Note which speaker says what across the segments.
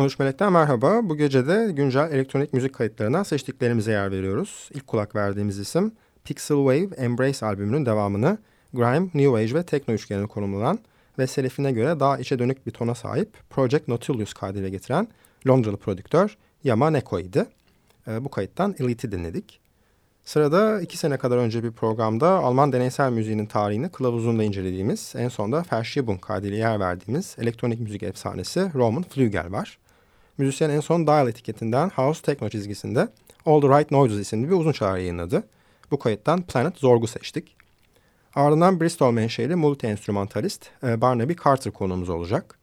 Speaker 1: 13 Melek'ten merhaba. Bu gece de güncel elektronik müzik kayıtlarından seçtiklerimize yer veriyoruz. İlk kulak verdiğimiz isim Pixel Wave Embrace albümünün devamını Grime, New Age ve Techno üçgenine konumlanan ve selefine göre daha içe dönük bir tona sahip Project Nautilus kaydıyla getiren Londralı prodüktör Yama Neko idi. E, bu kayıttan Elite'i dinledik. Sırada iki sene kadar önce bir programda Alman deneysel müziğinin tarihini kılavuzunda incelediğimiz, en sonda Verschiebung kaydıyla yer verdiğimiz elektronik müzik efsanesi Roman Flügel var. Müzisyen en son Dial etiketinden House Techno çizgisinde All the Right Noises isimli bir uzun çalar yayınladı. Bu kayıttan Planet Zorg'u seçtik. Ardından Bristol menşeli multi-enstrümantalist e, Barnaby Carter konuğumuz olacak.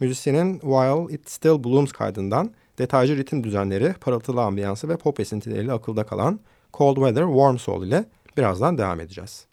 Speaker 1: Müzisyenin While It Still Blooms kaydından detaycı ritim düzenleri, parıltılı ambiyansı ve pop esintileriyle akılda kalan Cold Weather Warm Soul ile birazdan devam edeceğiz.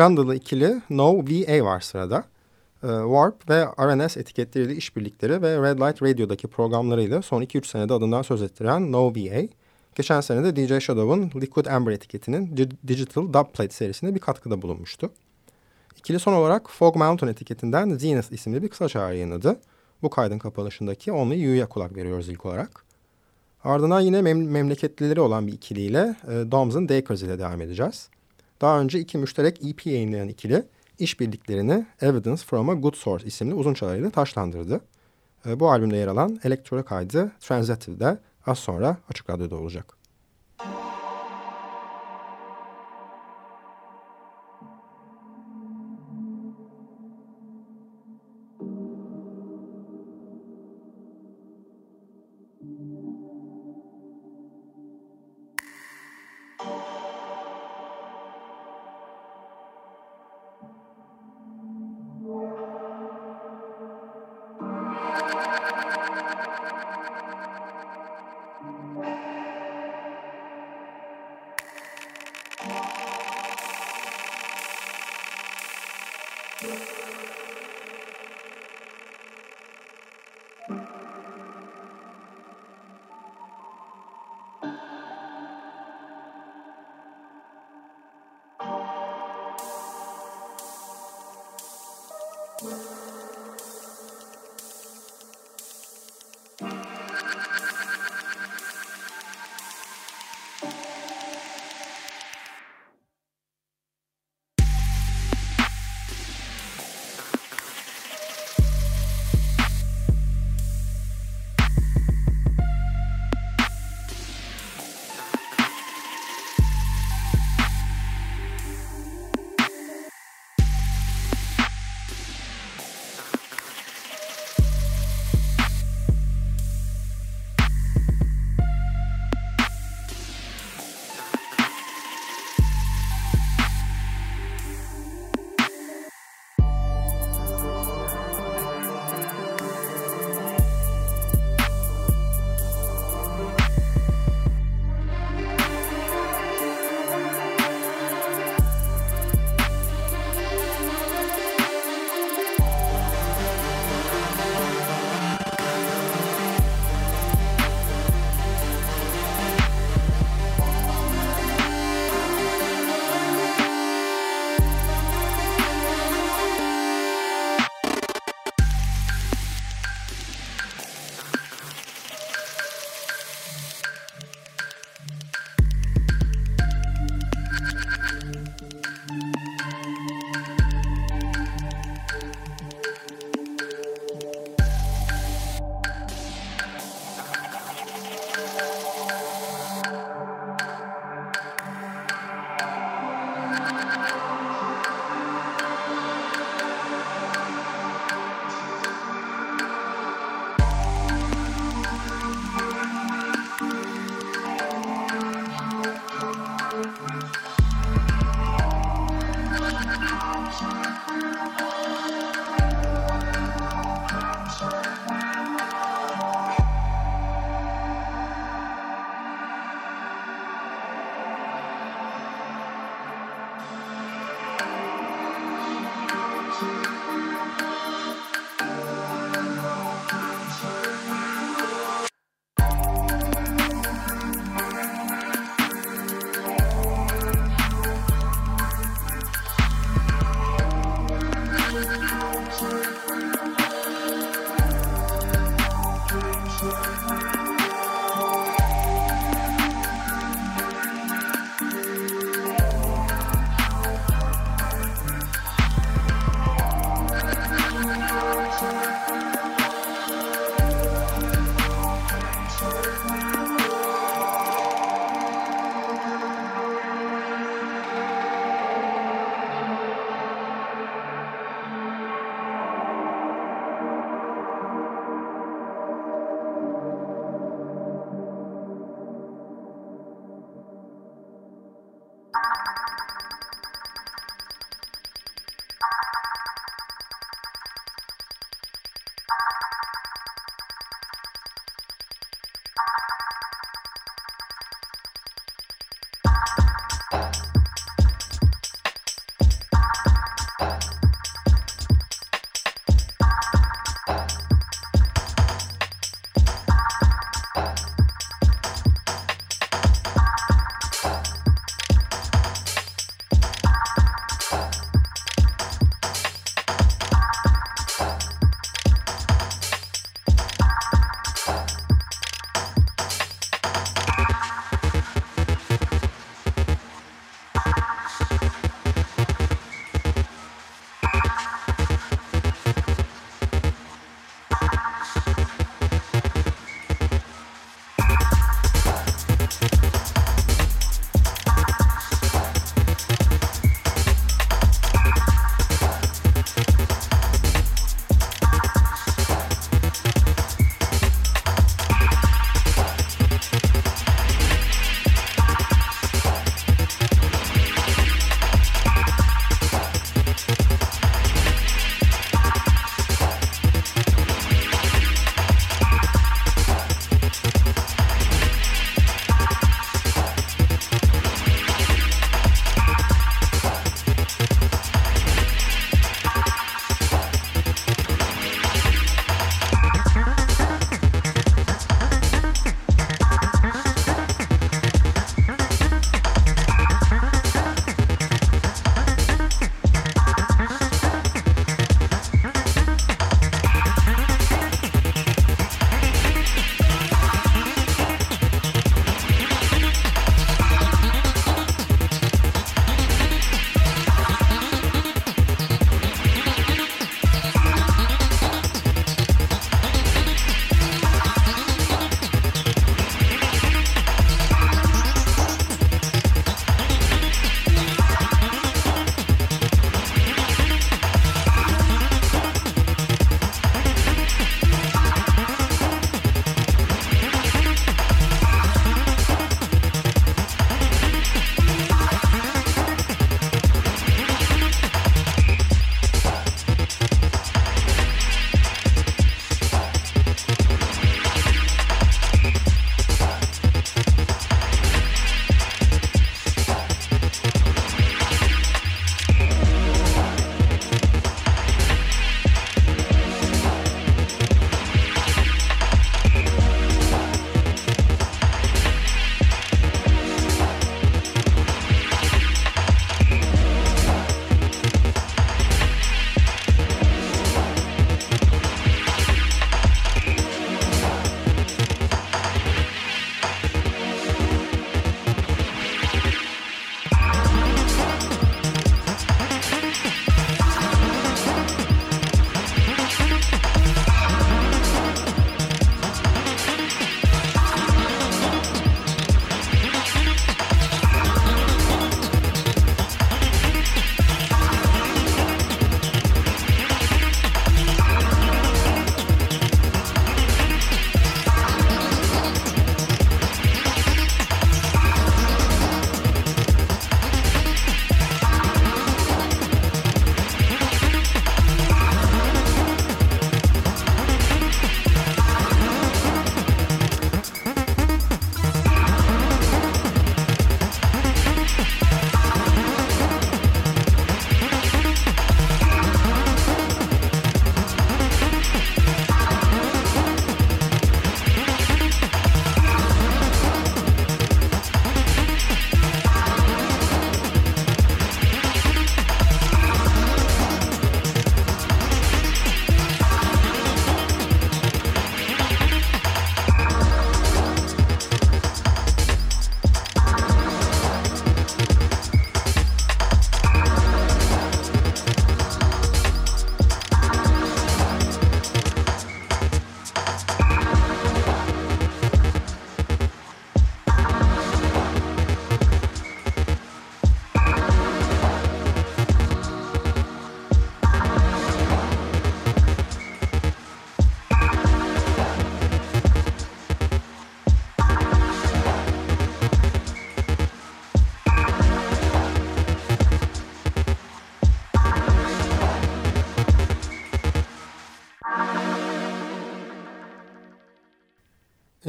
Speaker 1: Hollandalı ikili No VA var sırada. Ee, Warp ve RNS etiketleriyle işbirlikleri ve Red Light Radio'daki programlarıyla son 2-3 senede adından söz ettiren No VA, geçen sene de DJ Shadow'un Liquid Amber etiketinin Digital Dubplate serisine bir katkıda bulunmuştu. İkili son olarak Fog Mountain etiketinden Zenith isimli bir kısa yayınladı. Bu kaydın kapanışındaki Only You'ya kulak veriyoruz ilk olarak. Ardından yine mem memleketlileri olan bir ikiliyle e, Doms'ın Dakers ile devam edeceğiz. Daha önce iki müşterek EP yayınlayan ikili işbirliklerini Evidence from a Good Source isimli uzun çalarıyla taşlandırdı. E, bu albümde yer alan elektro kaydı Transitive'de az sonra Açık Radyo'da olacak.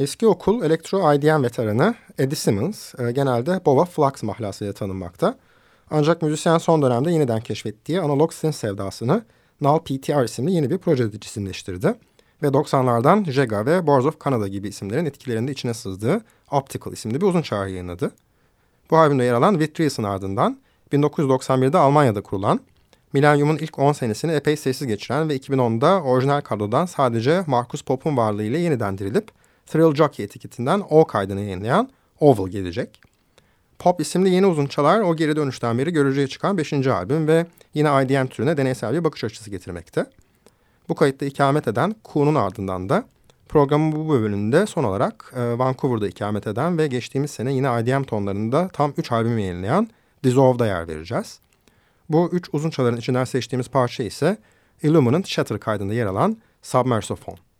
Speaker 1: Eski okul elektro IDM veteranı Eddie Simmons e, genelde Bova Flux mahlasıyla tanınmakta. Ancak müzisyen son dönemde yeniden keşfettiği analog synth sevdasını Null PTR isimli yeni bir projede cisimleştirdi. Ve 90'lardan Jega ve Boards of Canada gibi isimlerin etkilerinde içine sızdığı Optical isimli bir uzun çağrı yayınladı. Bu albümde yer alan With ardından 1991'de Almanya'da kurulan, Millennium'un ilk 10 senesini epey sessiz geçiren ve 2010'da orijinal kadrodan sadece Marcus Pop'un varlığıyla yeniden dirilip Thrill Jockey etiketinden O kaydını yayınlayan Oval gelecek. Pop isimli yeni uzun çalar o geri dönüşten beri görücüye çıkan 5. albüm ve yine IDM türüne deneysel bir bakış açısı getirmekte. Bu kayıtta ikamet eden Ku'nun ardından da programın bu bölümünde son olarak e, Vancouver'da ikamet eden ve geçtiğimiz sene yine IDM tonlarında tam 3 albüm yayınlayan Dissolve'da yer vereceğiz. Bu üç uzun çaların içinden seçtiğimiz parça ise Illuminant Shatter kaydında yer alan Submersophone.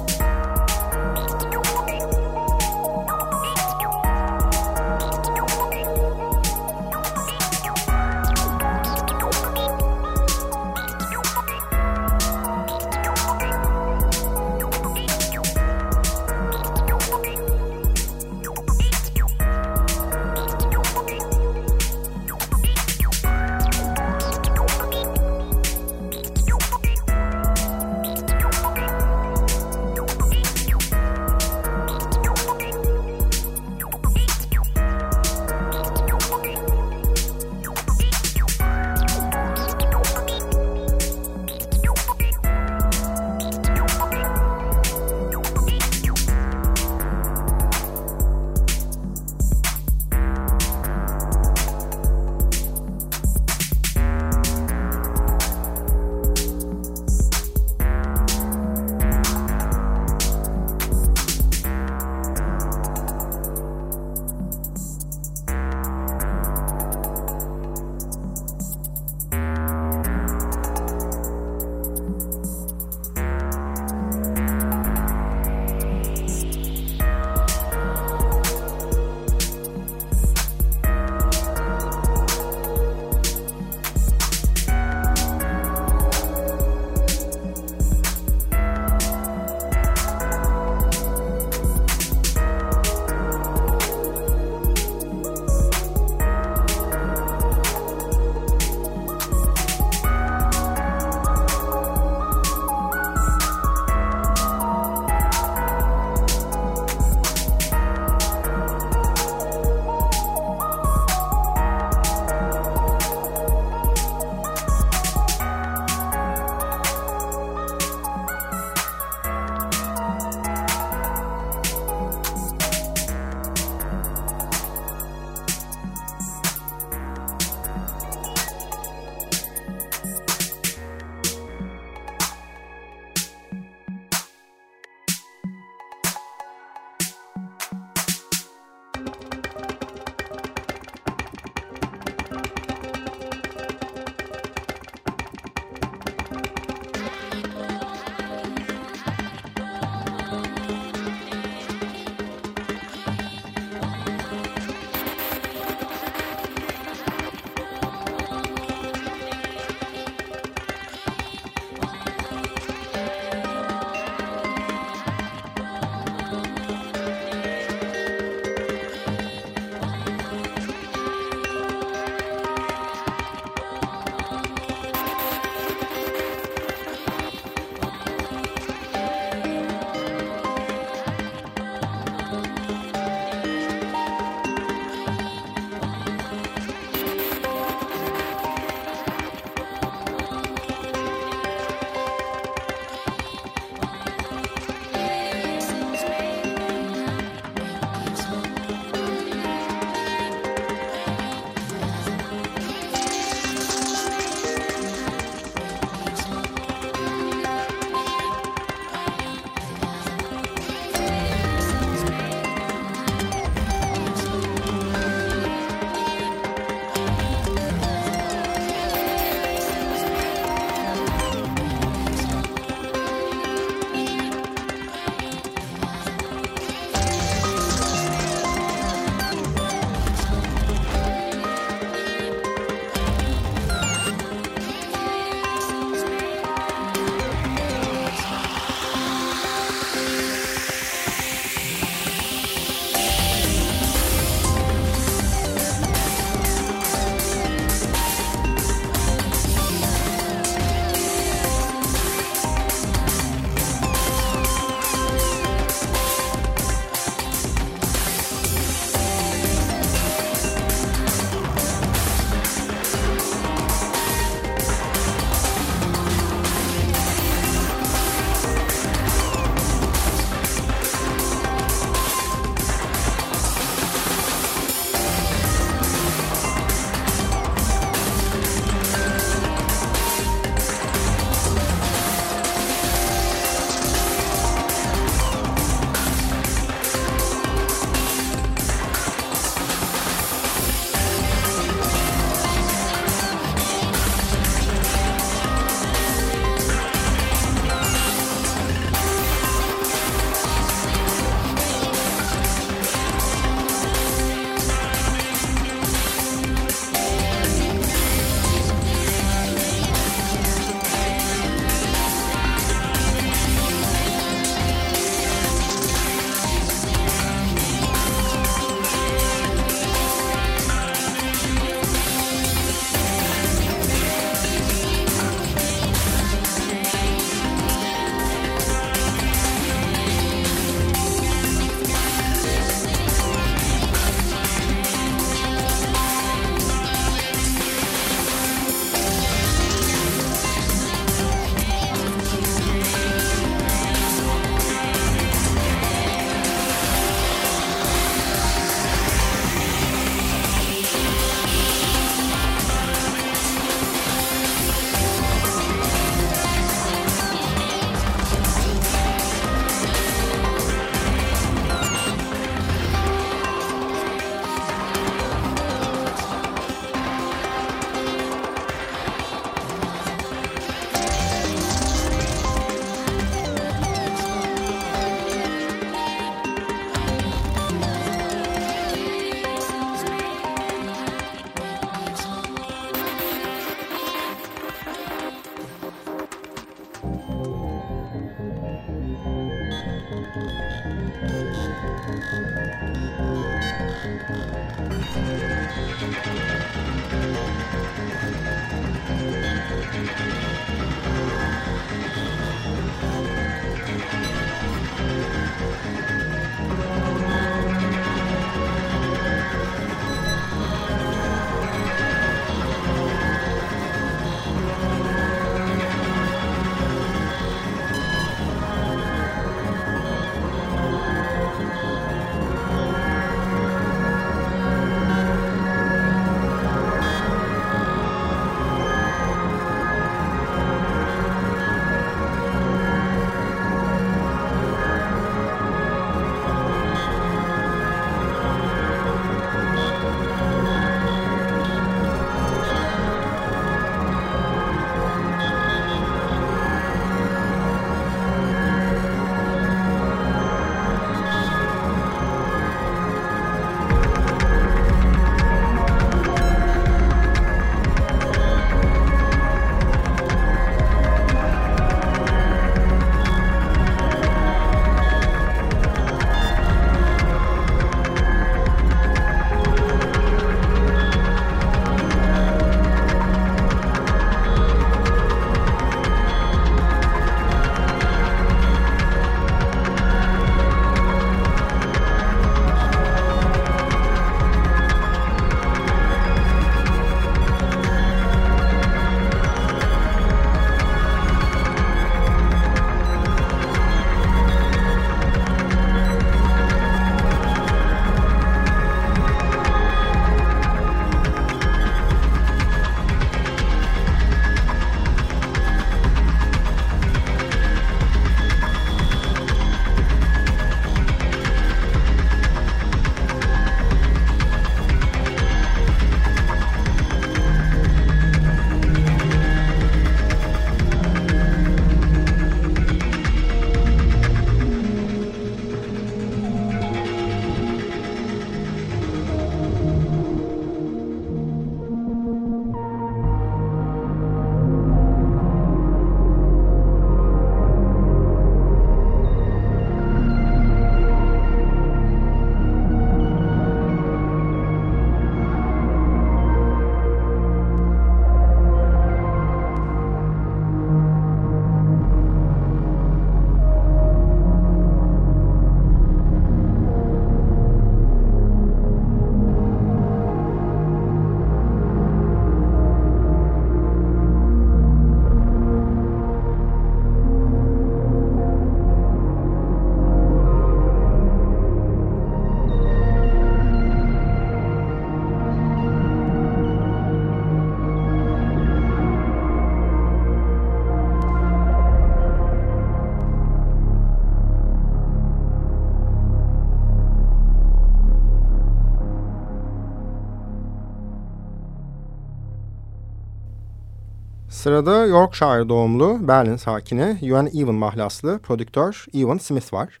Speaker 1: Sırada Yorkshire doğumlu Berlin sakini Yuan Even mahlaslı prodüktör Evan Smith var.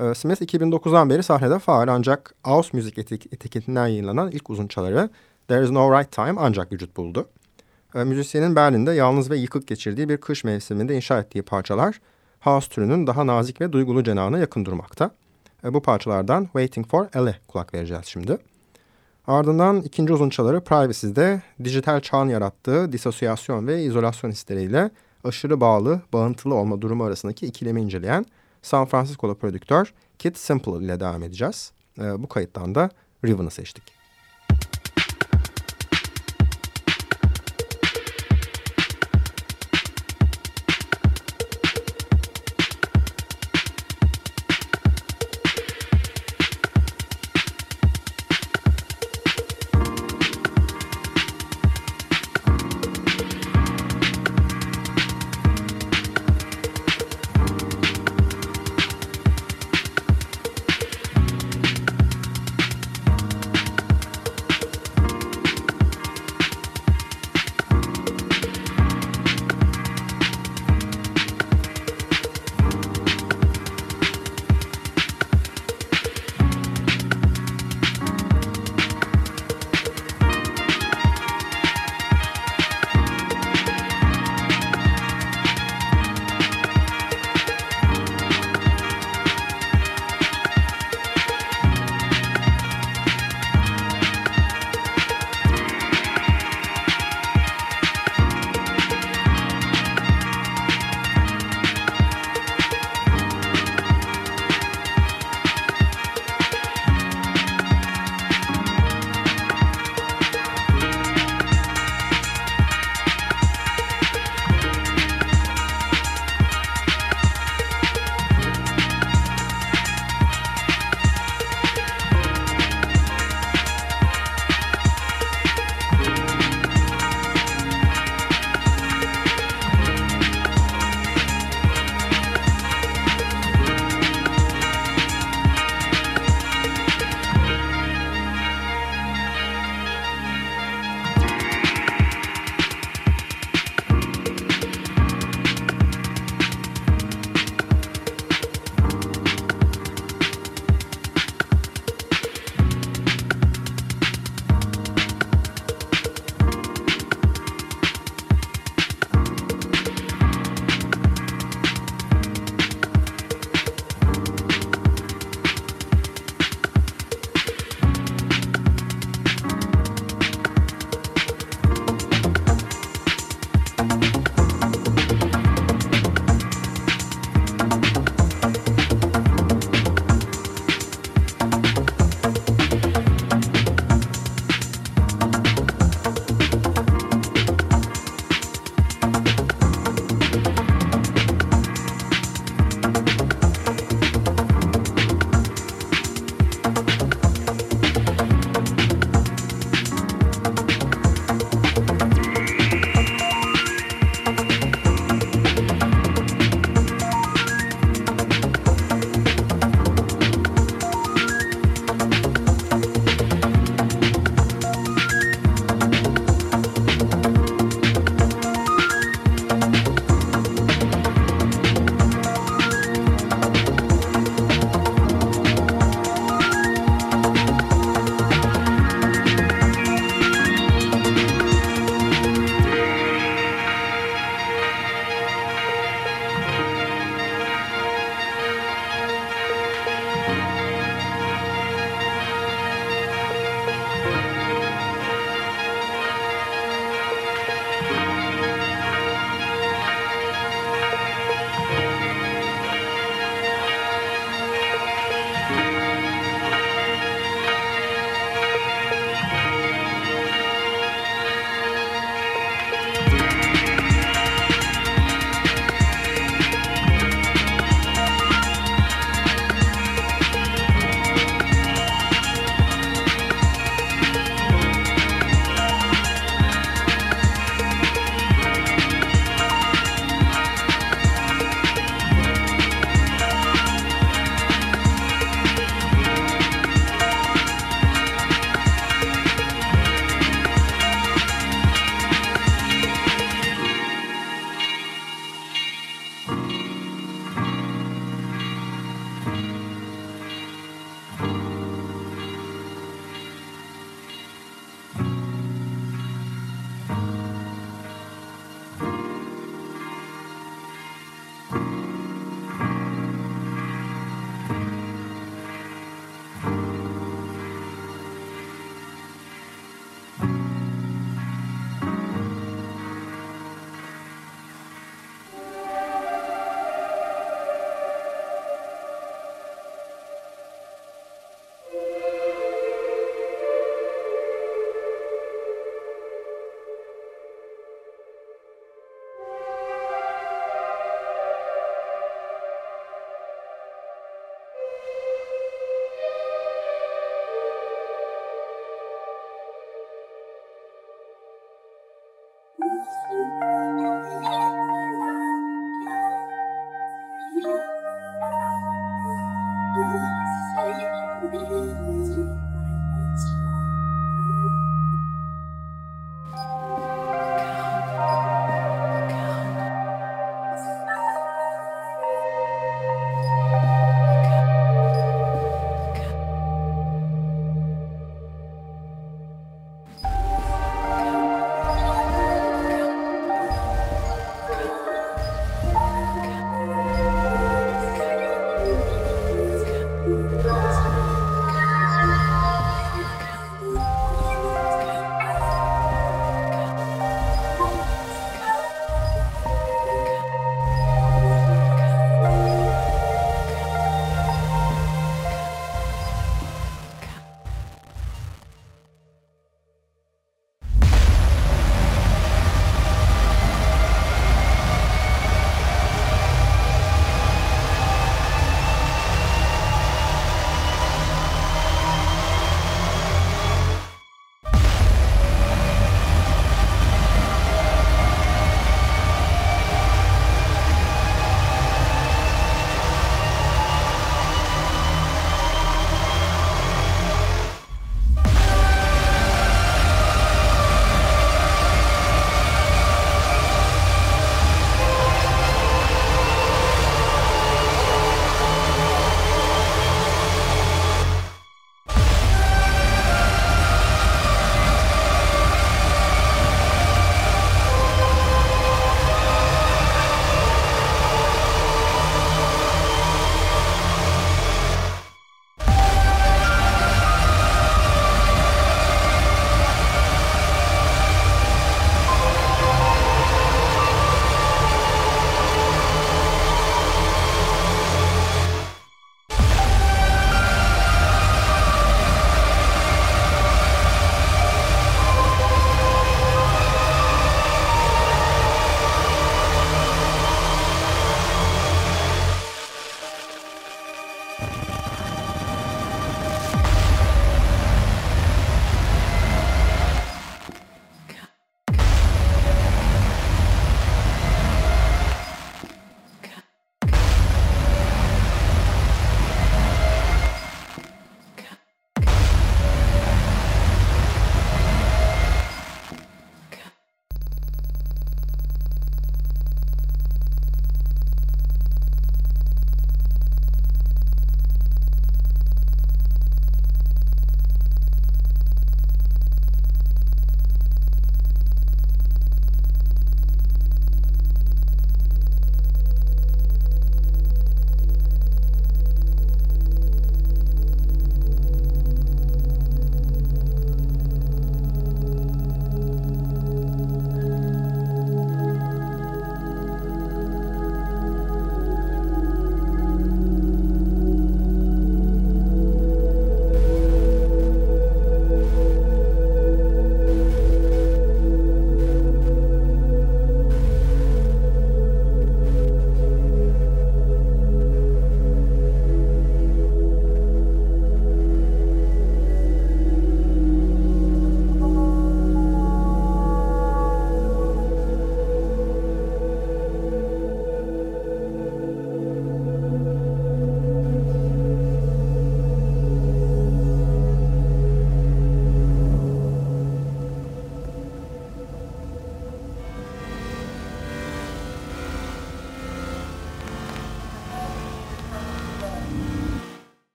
Speaker 1: Ee, Smith 2009'dan beri sahnede faal ancak House Music etik etiketinden yayınlanan ilk uzunçaları There Is No Right Time ancak vücut buldu. Ee, müzisyenin Berlin'de yalnız ve yıkık geçirdiği bir kış mevsiminde inşa ettiği parçalar House türünün daha nazik ve duygulu cenahına yakın durmakta. Ee, bu parçalardan Waiting for Ellie kulak vereceğiz şimdi. Ardından ikinci uzunçaları Privacy'de dijital çağın yarattığı disosyasyon ve izolasyon hisleriyle aşırı bağlı, bağıntılı olma durumu arasındaki ikilemi inceleyen San Francisco'lu prodüktör Kit Simple ile devam edeceğiz. Ee, bu kayıttan da Riven'ı seçtik.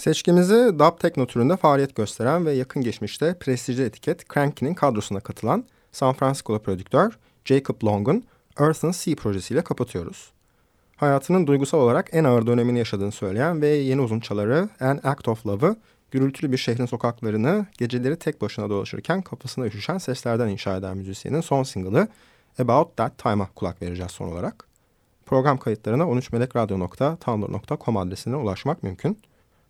Speaker 1: Seçkimizi dub tekno türünde faaliyet gösteren ve yakın geçmişte prestijli etiket Cranky'nin kadrosuna katılan San Francisco'lu prodüktör Jacob Long'un Earth and Sea projesiyle kapatıyoruz. Hayatının duygusal olarak en ağır dönemini yaşadığını söyleyen ve yeni uzunçaları An Act of Love'ı gürültülü bir şehrin sokaklarını geceleri tek başına dolaşırken kafasına üşüşen seslerden inşa eden müzisyenin son single'ı About That Time'a kulak vereceğiz son olarak. Program kayıtlarına 13melekradyo.tumblr.com adresine ulaşmak mümkün.